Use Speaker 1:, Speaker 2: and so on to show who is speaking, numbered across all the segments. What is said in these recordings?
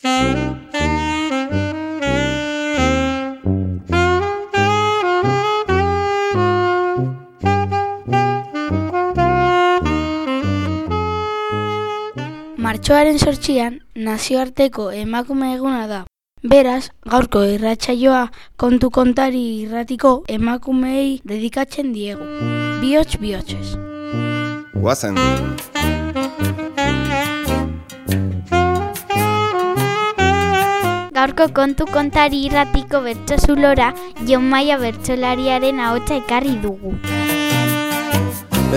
Speaker 1: Martxoaren sortxian nazioarteko emakume eguna da. Beraz, gaurko irratsaioa kontu kontari irratiko emakumeei dedikatzen diegu. Biots bihotzez.
Speaker 2: Guazen.
Speaker 3: Gaurko kontu kontari irratiko bertso zulora, Jon Maia bertsolariaren ahotsa ekarri dugu.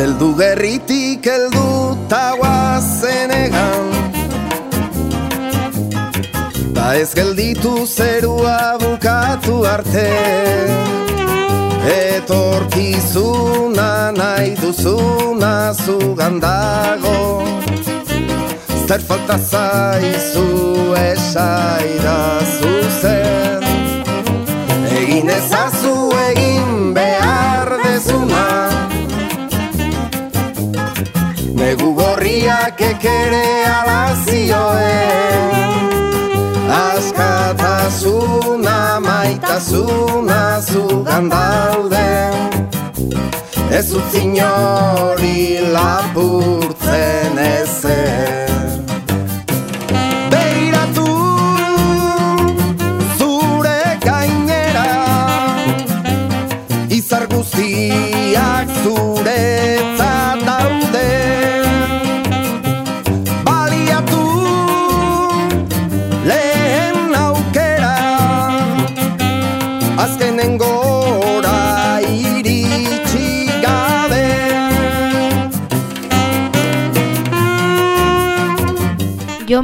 Speaker 2: Eldu gerritik eldu ta guazen egan Ta ez gelditu zerua bukatu arte. Etorkizuna nahi duzuna zugan dago Zer falta zaizu esaida zuzen? Egin ezazu egin behar dezuna. Negu gorriak ekere alazioen. Askatasuna maitasuna zugan daude. Ez utzin hori lapurtzen ezer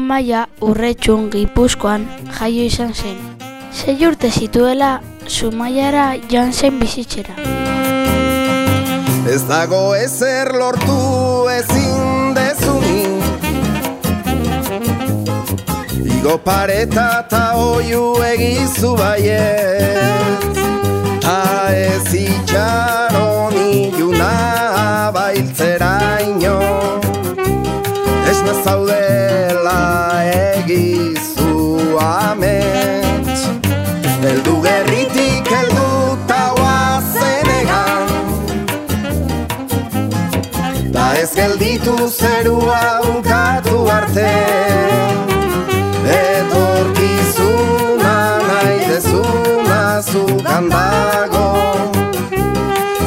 Speaker 1: Maia urretxun gipuzkoan jaio izan zen. Sei urte zituela Zumaiara joan zen bizitzera.
Speaker 2: Ez dago ezer lortu ezin dezunik Igo pareta eta oiu egizu baiet Ta ez itxaron iluna bailtzeraino Esna zaudela gelditu zerua bukatu arte. Etorkizuna nahi dezuna zugan dago.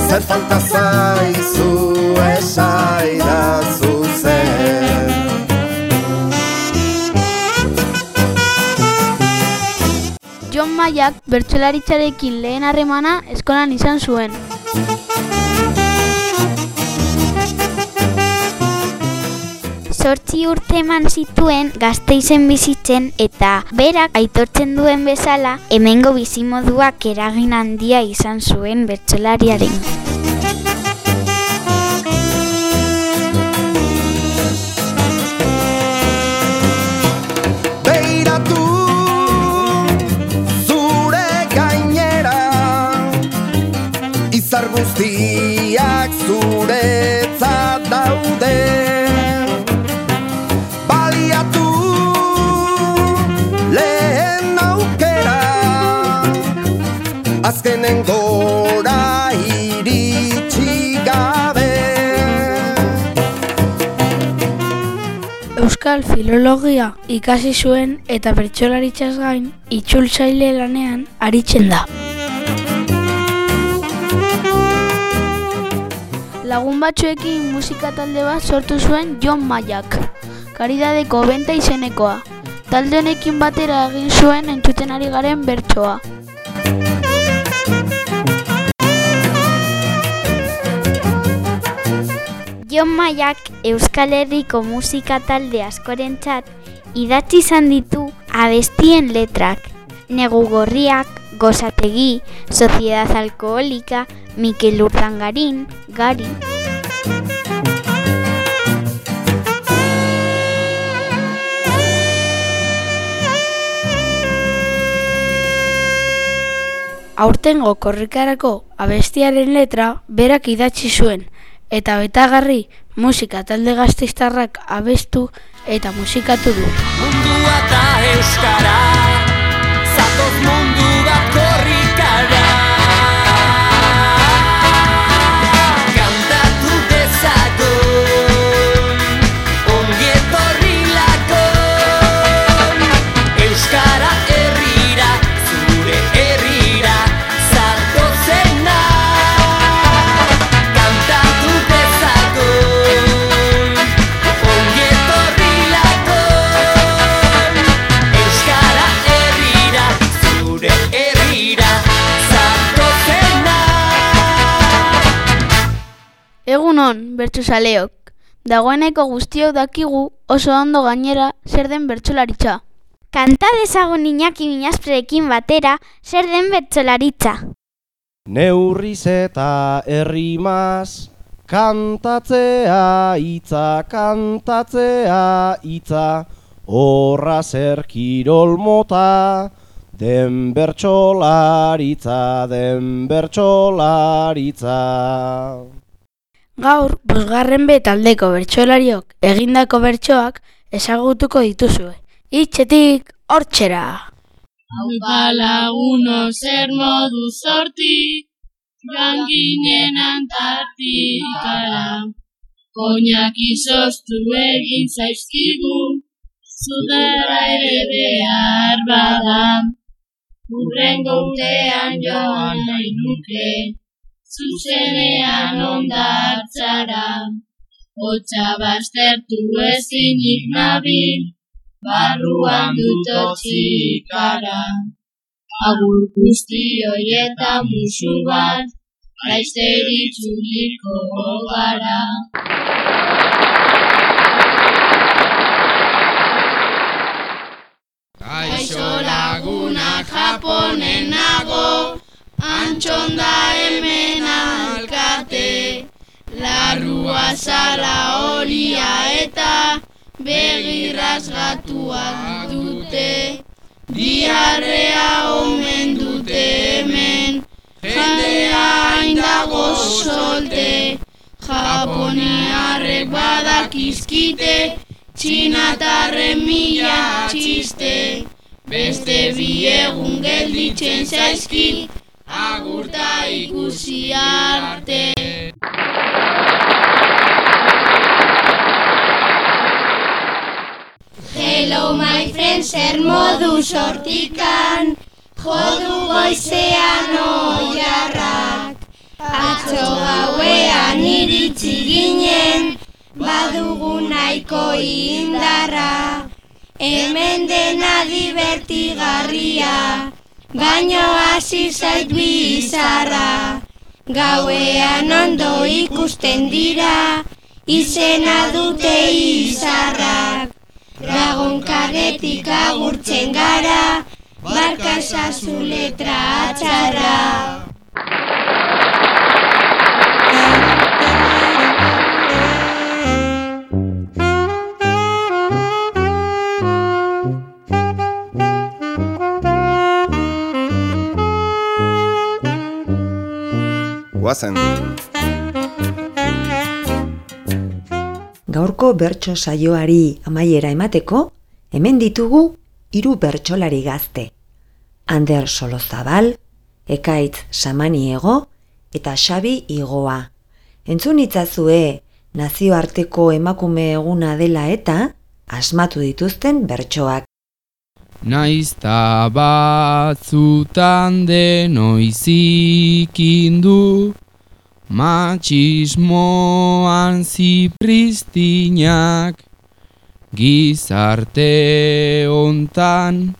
Speaker 2: Zer falta zaizu esaida zuzen?
Speaker 1: Jon Maiak bertsolaritzarekin lehen harremana eskolan izan zuen.
Speaker 3: Zortzi urte eman zituen gazteizen bizitzen eta berak aitortzen duen bezala hemengo bizimoduak eragin handia izan zuen bertsolariaren.
Speaker 2: Azkenen gora iritsi gabe
Speaker 1: Euskal filologia ikasi zuen eta bertsolaritzaz gain itzultzaile lanean aritzen da. Lagun batzuekin musika talde bat sortu zuen Jon Maiak, karidadeko benta izenekoa. Talde honekin batera egin zuen entzuten ari garen bertsoa.
Speaker 3: Jon Maiak Euskal Herriko musika talde askorentzat idatzi izan ditu abestien letrak. Negu gorriak, gozategi, Sociedad Alkoholika, Mikel Urdangarin, Gari.
Speaker 1: Aurtengo korrikarako abestiaren letra berak idatzi zuen eta betagarri musika talde gazteiztarrak abestu eta musikatu du.
Speaker 4: Mundua eta Euskal
Speaker 5: bertsozaleok. Dagoeneko guztiok dakigu oso ondo gainera zer den bertsolaritza.
Speaker 3: Kanta dezagun Iñaki Minazprekin batera zer den bertsolaritza.
Speaker 6: Neurriz eta errimaz Kantatzea hitza, kantatzea hitza Horra zer kirol mota Den bertsolaritza, den bertsolaritza
Speaker 1: Gaur, bosgarren be taldeko bertsolariok egindako bertsoak ezagutuko dituzue. Itxetik, hortxera!
Speaker 7: Haupa laguno zer modu zorti, ganginen antartikara. Koinak izoztu egin zaizkigu, zudara ere behar bada. Urrengo urtean joan nahi nuke, zuzenean ondartzara. Hotxa baztertu ezinik nabil, barruan dut otxikara. Agur guztioi eta musu bat, gaizteri txuliko gara. Gaixo lagunak japonen nago, antxonda hemen alkate. Larrua zala horia eta begirraz gatuak dute. Diarrea omen dute hemen, jendea hain dago solte. Japoniarrek badakizkite, txinatarren mila txiste. Beste bi egun gelditzen zaizki, agurta ikusi arte. Hello my friends, zer modu sortikan, jodu goizean oiarrak. Atzo gauean iritsi ginen, badugu nahiko indarra. Hemen dena divertigarria, baino hasi zait bizarra. Gauean ondo ikusten dira, izena dute izarrak. Dragonkarretik agurtzen gara, barka esazu letra atxarra.
Speaker 6: Guazen.
Speaker 8: Gaurko bertso saioari amaiera emateko, hemen ditugu hiru bertsolari gazte. Ander Solozabal, Ekaitz Samaniego eta Xabi Igoa. Entzun itzazue nazioarteko emakume eguna dela eta asmatu dituzten bertsoak.
Speaker 9: Naizta batzutan denoizikindu Matxismoan zipristinak. Gizarte hontan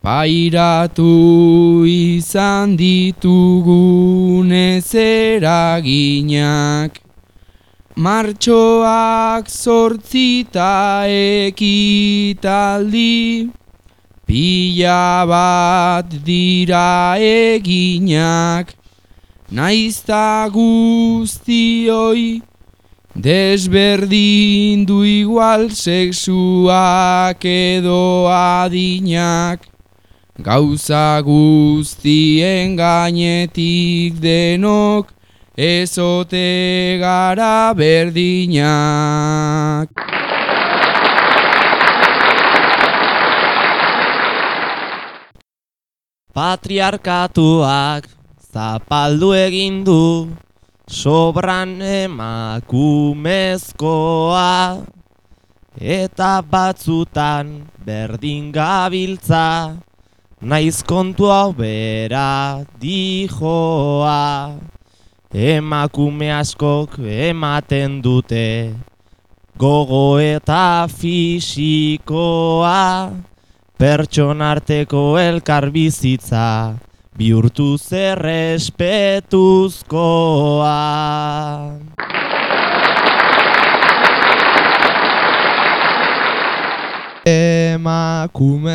Speaker 9: Pairatu izan ditugun ezeraginak Martxoak zortzita ekitaldi Pila bat dira eginak, naizta guztioi, desberdin du igual sexuak edo adinak. Gauza guztien gainetik denok, ezote gara berdinak.
Speaker 10: Patriarkatuak zapaldu egin du sobran emakumezkoa. Eta batzutan berdin gabiltza naiz kontu hau bera dijoa. Emakume askok ematen dute gogo eta fisikoa pertsonarteko elkar bizitza bihurtu zer espetuzkoa.
Speaker 11: Emakumeak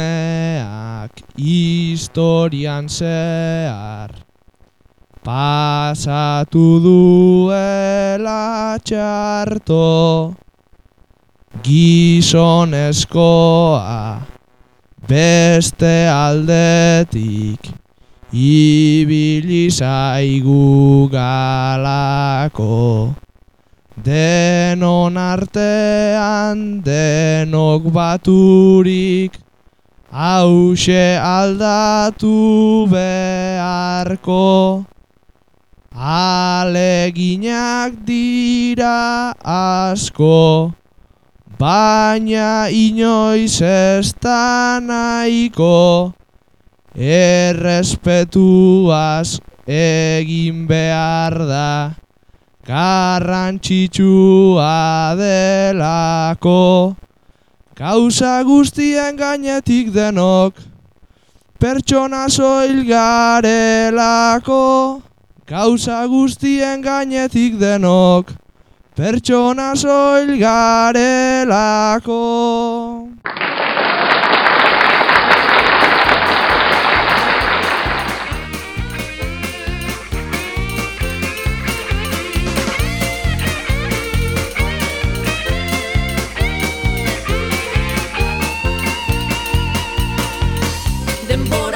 Speaker 11: historian zehar pasatu duela txarto gizoneskoa beste aldetik. Ibili zaigu galako. Denon artean denok baturik. Hause aldatu beharko. Aleginak dira asko baina inoiz ez da nahiko errespetuaz egin behar da. Garrantzitsua delako. Gauza guztien gainetik denok pertsona soil garelako. Gauza guztien gainetik denok pertsona soil garelako.
Speaker 12: Denbora